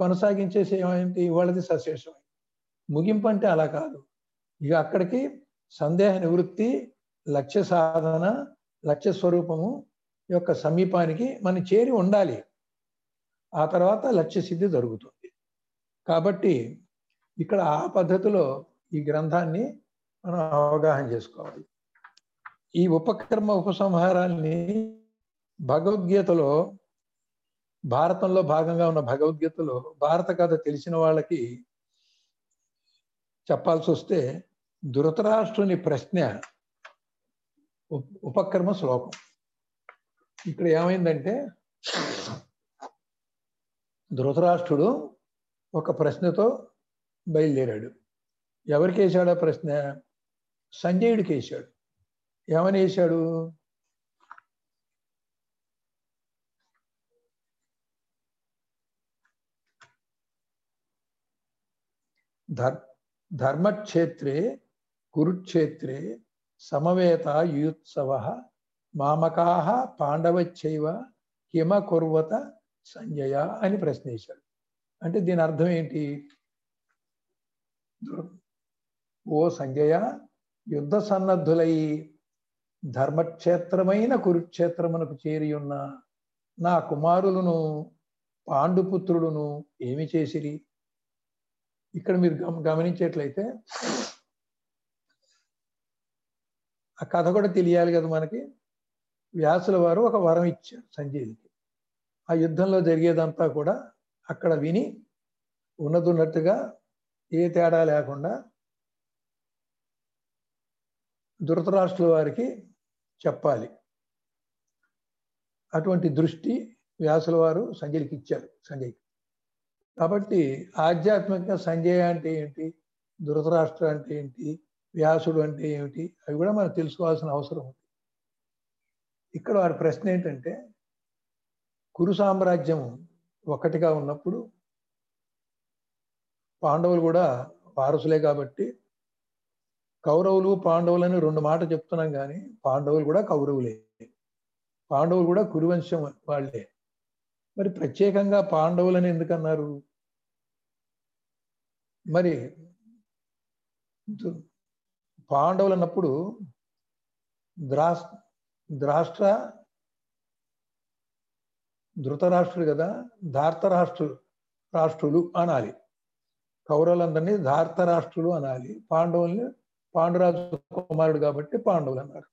కొనసాగించేసి ఏమైంది ఇవాళది సశేషం. ముగింపు అంటే అలా కాదు. ఇక అక్కడికి సందేహ నివృత్తి లక్ష్య సాధన లక్ష్య స్వరూపము యొక్క సమీపానికి మనం చేరి ఉండాలి. ఆ తర్వాత లక్ష్య సిద్ధి జరుగుతుంది. కాబట్టి ఇక్కడ ఆ పద్ధతిలో ఈ గ్రంథాన్ని మనం అవగాహన చేసుకోవాలి. ఈ ఉపక్రమ ఉపసంహారాన్ని భగవద్గీతలో భారతంలో భాగంగా ఉన్న భగవద్గీతలో భారత కథ తెలిసిన వాళ్ళకి చెప్పాల్సి వస్తే ధృతరాష్ట్రుని ప్రశ్న ఉపక్రమ శ్లోకం. ఇక్కడ ఏమైందంటే ధృతరాష్ట్రుడు ఒక ప్రశ్నతో బయలుదేరాడు. ఎవరికి వేశాడు ఆ ప్రశ్న? సంజయుడికి వేశాడు ఏమని వేశాడు? ధర్ ధర్మక్షేత్రే కురుక్షేత్రే సమవేత యుత్సవ మామకా పాండవచ్చైవ హిమ కుర్వత సంజయ అని ప్రశ్నించారు అంటే దీని అర్థం ఏంటి? ఓ సంజయ యుద్ధ సన్నద్ధులై ధర్మక్షేత్రమైన కురుక్షేత్రమునకు చేరియున్న నా కుమారులను పాండుపుత్రులను ఏమి చేసిరి? ఇక్కడ మీరు గమనించేట్లయితే ఆ కథ కూడా తెలియాలి కదా మనకి. వ్యాసుల వారు ఒక వరం ఇచ్చారు సంజయుడికి ఆ యుద్ధంలో జరిగేదంతా కూడా అక్కడ విని ఉన్నదున్నట్టుగా ఏ తేడా లేకుండా ధృతరాష్ట్రుల వారికి చెప్పాలి. అటువంటి దృష్టి వ్యాసుల వారు సంజయ్కి ఇచ్చారు సంజయ్కి. కాబట్టి ఆధ్యాత్మికంగా సంజయ్ అంటే ఏంటి? ధృతరాష్ట్ర అంటే ఏంటి? వ్యాసుడు అంటే ఏమిటి? అవి కూడా మనం తెలుసుకోవాల్సిన అవసరం ఉంది. ఇక్కడ వారి ప్రశ్న ఏంటంటే కురు సామ్రాజ్యం ఒక్కటిగా ఉన్నప్పుడు పాండవులు కూడా వారసులే కాబట్టి కౌరవులు పాండవులని రెండు మాట చెప్తున్నాం కానీ పాండవులు కూడా కౌరవులే. పాండవులు కూడా కురువంశం వాళ్ళే. మరి ప్రత్యేకంగా పాండవులని ఎందుకన్నారు? మరి పాండవులు అన్నప్పుడు ద్రాస్ ద్రాష్ట్ర ధృతరాష్ట్రుడు కదా ధార్తరాష్ట్రు రాష్ట్రులు అనాలి. కౌరవులందరినీ ధార్తరాష్ట్రులు అనాలి. పాండవుల్ని పాండురాజు కుమారుడు కాబట్టి పాండవులు అన్నారు.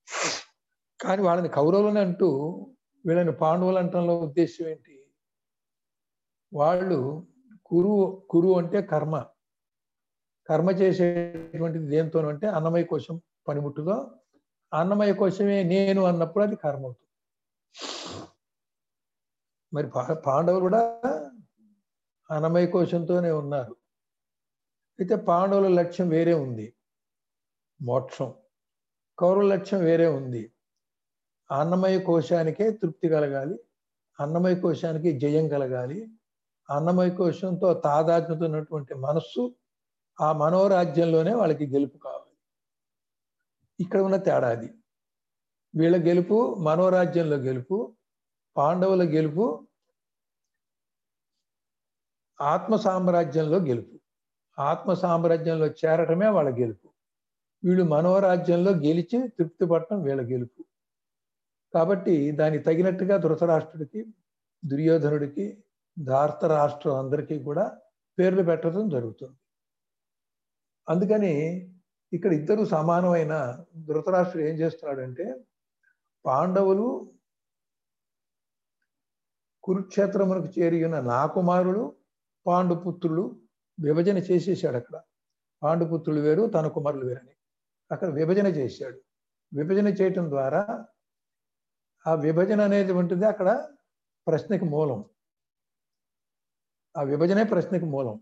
కానీ వాళ్ళని కౌరవులని అంటూ వీళ్ళని పాండవులు అంటంలో ఉద్దేశం ఏంటి? వాళ్ళు కురు కురు అంటే కర్మ. కర్మ చేసేటువంటిది దేంతో అంటే అన్నమయ కోశం పనిముట్టుగా అన్నమయ కోశమే నేను అన్నప్పుడు అది కర్మ అవుతుంది. మరి పాండవులు కూడా అన్నమయ కోశంతోనే ఉన్నారు. అయితే పాండవుల లక్ష్యం వేరే ఉంది. మోక్షం. కౌరవ లక్ష్యం వేరే ఉంది. అన్నమయ కోశానికే తృప్తి కలగాలి. అన్నమయ కోశానికి జయం కలగాలి. అన్నమయ కోశంతో తాదాత్మ్యత ఉన్నటువంటి మనస్సు ఆ మనోరాజ్యంలోనే వాళ్ళకి గెలుపు కావాలి. ఇక్కడ ఉన్న తేడాది వీళ్ళ గెలుపు మనోరాజ్యంలో గెలుపు పాండవుల గెలుపు ఆత్మ సామ్రాజ్యంలో గెలుపు. ఆత్మ సామ్రాజ్యంలో చేరటమే వాళ్ళ గెలుపు. వీళ్ళు మనోరాజ్యంలో గెలిచి తృప్తి పడటం వీళ్ళ గెలుపు. కాబట్టి దానికి తగినట్టుగా ధృతరాష్ట్రుడికి దుర్యోధనుడికి ధార్తరాష్ట్రం అందరికీ కూడా పేర్లు పెట్టడం జరుగుతుంది. అందుకని ఇక్కడ ఇద్దరు సమానమైన ధృతరాష్ట్రుడు ఏం చేస్తున్నాడంటే పాండవులు కురుక్షేత్రమునకు చేరి ఉన్న నా కుమారుడు పాండుపుత్రులు విభజన చేసేసాడు అక్కడ. పాండుపుత్రులు వేరు తన కుమారులు వేరని. అక్కడ విభజన చేశాడు. విభజన చేయటం ద్వారా ఆ విభజన అనేది ఉంటుంది అక్కడ ప్రశ్నకి మూలం. ఆ విభజనే ప్రశ్నకి మూలం.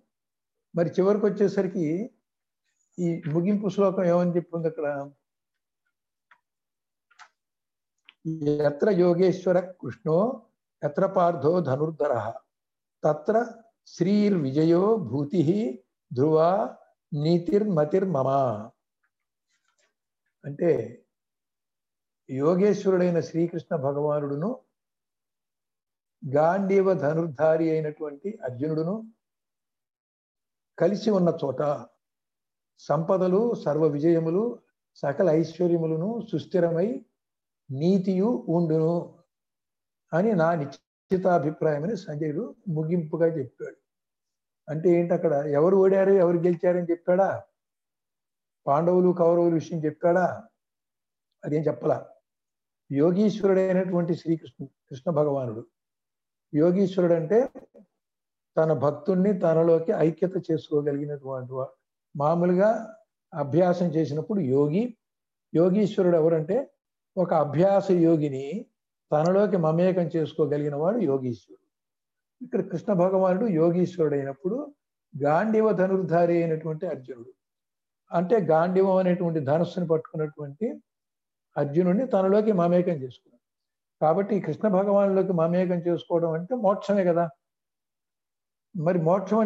మరి చివరికి వచ్చేసరికి ఈ ముగింపు శ్లోకం ఏమని చెప్పింది అక్కడ? ఎత్ర యోగేశ్వర కృష్ణో ఎత్ర పార్థో ధనుర్ధర. తత్ర శ్రీర్విజయో భూతి ధ్రువ నీతిర్మతిర్మమ. అంటే యోగేశ్వరుడైన శ్రీకృష్ణ భగవానుడును గాంధీవ ధనుర్ధారి అయినటువంటి అర్జునుడును కలిసి ఉన్న చోట సంపదలు సర్వ విజయములు సకల ఐశ్వర్యములను సుస్థిరమై నీతియు ఉండును అని నా నిశ్చితాభిప్రాయమని సంజయుడు ముగింపుగా చెప్పాడు. అంటే ఏంటి అక్కడ? ఎవరు ఓడారు ఎవరు గెలిచారని చెప్పాడా? పాండవులు కౌరవుల విషయం చెప్పాడా? అదేం చెప్పలా? యోగీశ్వరుడైనటువంటి శ్రీకృష్ణ కృష్ణ భగవానుడు యోగీశ్వరుడు అంటే తన భక్తుణ్ణి తనలోకి ఐక్యత చేసుకోగలిగినటువంటి వాడు మామూలుగా అభ్యాసం చేసినప్పుడు యోగి యోగీశ్వరుడు ఎవరంటే ఒక అభ్యాస యోగిని తనలోకి మమేకం చేసుకోగలిగిన వాడు యోగీశ్వరుడు. ఇక్కడ కృష్ణ భగవానుడు యోగీశ్వరుడు అయినప్పుడు గాంధీవ ధనుర్ధారి అయినటువంటి అర్జునుడు. అంటే గాంధీవం అనేటువంటి ధనుస్సుని పట్టుకున్నటువంటి అర్జునుడిని తనలోకి మమేకం చేసుకున్నాడు. కాబట్టి కృష్ణ భగవానులోకి మమేకం చేసుకోవడం అంటే మోక్షమే కదా. మరి మోక్షం